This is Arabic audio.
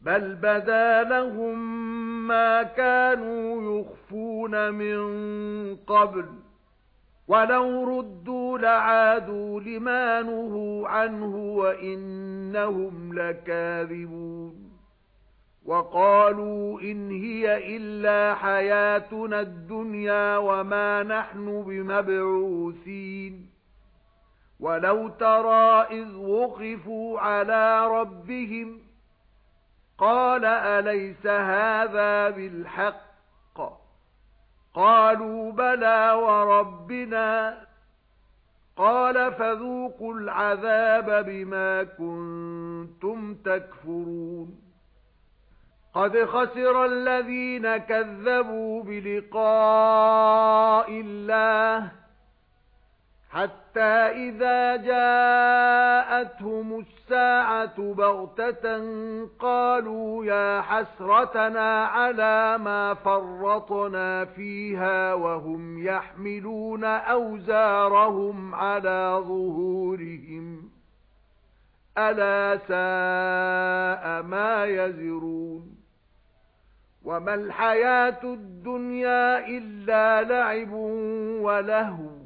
بَلْ بَدَا لَهُم مَّا كَانُوا يُخْفُونَ مِن قَبْلُ وَلَوْ رُدُّوا لَعَادُوا لِمَا نُهُوا عَنْهُ وَإِنَّهُمْ لَكَاذِبُونَ وَقَالُوا إِنْ هِيَ إِلَّا حَيَاتُنَا الدُّنْيَا وَمَا نَحْنُ بِمَبْعُوثِينَ وَلَوْ تَرَى إِذْ وُقِفُوا عَلَى رَبِّهِمْ قَالَ أَلَيْسَ هَذَا بِالْحَقِّ؟ قَالُوا بَلَى وَرَبِّنَا. قَالَ فَذُوقُوا الْعَذَابَ بِمَا كُنتُمْ تَكْفُرُونَ. قَدْ خَسِرَ الَّذِينَ كَذَّبُوا بِلِقَاءِ اللَّهِ حَتَّى إِذَا جَاءَتْهُمُ السَّاعَةُ بَغْتَةً قَالُوا يَا حَسْرَتَنَا عَلَى مَا فَرَّطْنَا فِيهَا وَهُمْ يَحْمِلُونَ أَوْزَارَهُمْ عَلَى ظُهُورِهِمْ أَلَا سَاءَ مَا يَزِرُونَ وَمَا الْحَيَاةُ الدُّنْيَا إِلَّا لَعِبٌ وَلَهْوٌ